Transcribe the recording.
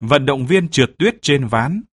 Vận động viên trượt tuyết trên ván.